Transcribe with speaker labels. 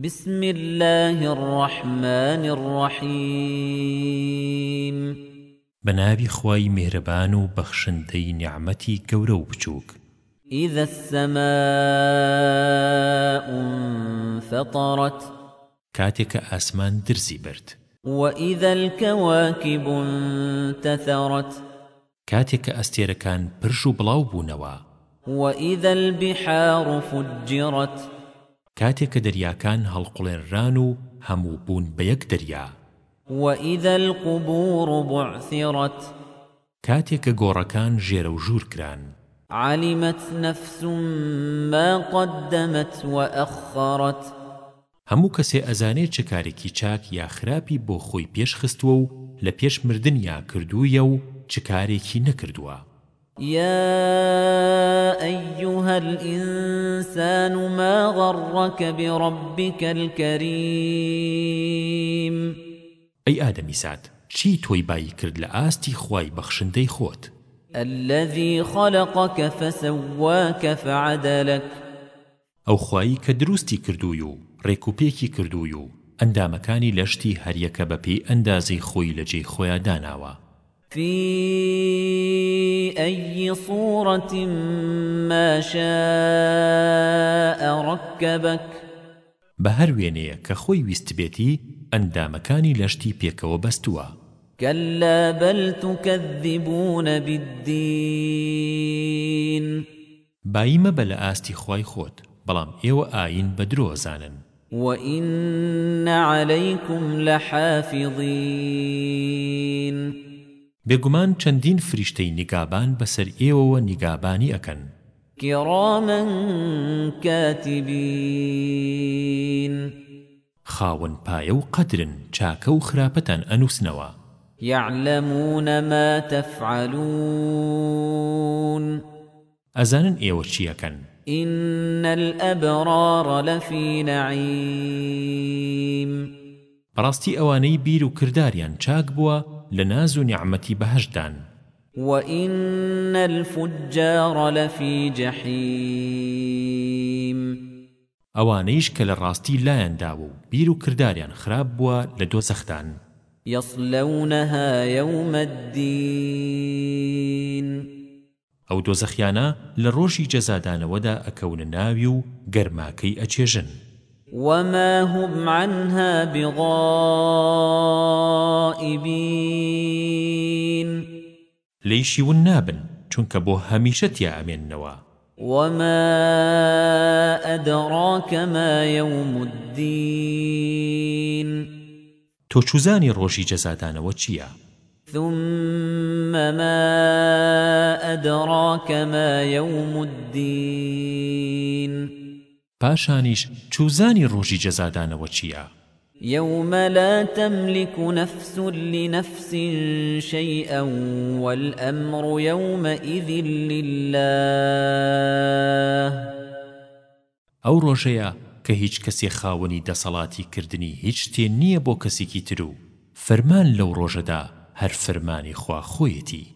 Speaker 1: بسم الله الرحمن الرحيم
Speaker 2: بنابي خواي مهربان وبخشنتي نعمتي كورو بچوك
Speaker 1: إذا السماء انفطرت
Speaker 2: كاتك آسمان درزي برد
Speaker 1: وإذا الكواكب انتثرت
Speaker 2: كاتك أستيركان برشو بلاو بونوا
Speaker 1: وإذا البحار فجرت
Speaker 2: کاتێک کە دەریاکان هەڵقڵێنران و هەموو بوون بە یەک دەریا
Speaker 1: وإذا القبور بعثرت
Speaker 2: کاتێک کە گۆڕەکان ژێرە و ژوور کران
Speaker 1: علمت نفس ما قدمت وأخرت
Speaker 2: هەموو کەسێ ئەزانێت چه کارێکی چاک یا خراپی بۆ خۆی پێشخستووە و لە پێش مردنیا کردوویە و چه کارێکی نەکردووە
Speaker 1: یا ئەیوهە الإنسان ما غرك بربك الكريم أي آدمي سعد
Speaker 2: چی تۆی بایی کرد لە ئاستی خوای بەخشندەی خۆت
Speaker 1: الذي خلقك فسواك فعدلك
Speaker 2: ئەو خوایی کە دروستی کردووی و ڕێکوپێکی کردووی و ئەندامەکانی لەشتی هەریەکە بەپی ئەندازەی خۆی لەجێ خۆیان داناوە
Speaker 1: في بأي صورة ما شاء ركبك
Speaker 2: بهر وێنەیە کە خۆی ویستبێتی ئەندامەکانی لەشتی پێکەوە بەستووە
Speaker 1: كلا بل تكذبون بالدين
Speaker 2: بايمە بە لە ئاستی خی خۆت بەڵام ئێوە ئاین بە درۆزانن
Speaker 1: وإن عليكم لحافظين
Speaker 2: بێگومان چەندین فریشتەی نیگابان بەسەر ئێوەوە نیگابانی ئەکەن
Speaker 1: کێڕامن کاتیبین
Speaker 2: خاون پایە و قەدرن چاکە و خراپەتان ئەنووسنەوە
Speaker 1: يعلمون ما تفعلون
Speaker 2: أزانن إيوة شيئا
Speaker 1: إن الأبرار لفي نعيم
Speaker 2: براستي أواني بيرو كرداريان چاك بوا لە ناز و نیعممەتی بەهشدان
Speaker 1: وَإِنَّ الْفُجَّارَ لَفِي جَحِيمٍ
Speaker 2: ئەوانەیش کە لە ڕاستی لایەنداوە و بیر و کرداریان خراپ بووە لە دۆزەختان
Speaker 1: یەصلەونەها یەومەدین
Speaker 2: ئەو دۆزەخیانە لە ڕۆژی جەزادانەوەدا ئەکەونە ناوی و گەرماکەی ئەچێژن
Speaker 1: وما هم عنها بغائبين
Speaker 2: ليشي والنابن چونك بو هميشتي عمين نوا
Speaker 1: وما أدراك ما يوم الدين
Speaker 2: تو چوزاني روشي جزادان وچيا
Speaker 1: ثم ما أدراك ما يوم الدين
Speaker 2: پاشانیش چوزانی ڕۆژی جەزادانەوە چییە؟
Speaker 1: يوم لا تملك نفس لنفس شيئا والأمر يومئذ لله
Speaker 2: ئەو ڕۆژەیە کە هیچ کەسێ خاوەنی دەسەڵاتی کردنی هیچ شتێ نییە بۆ کەسێکی تر و فەرمان لەو ڕۆژەدا هەر فەرمانی خوا خۆیەتی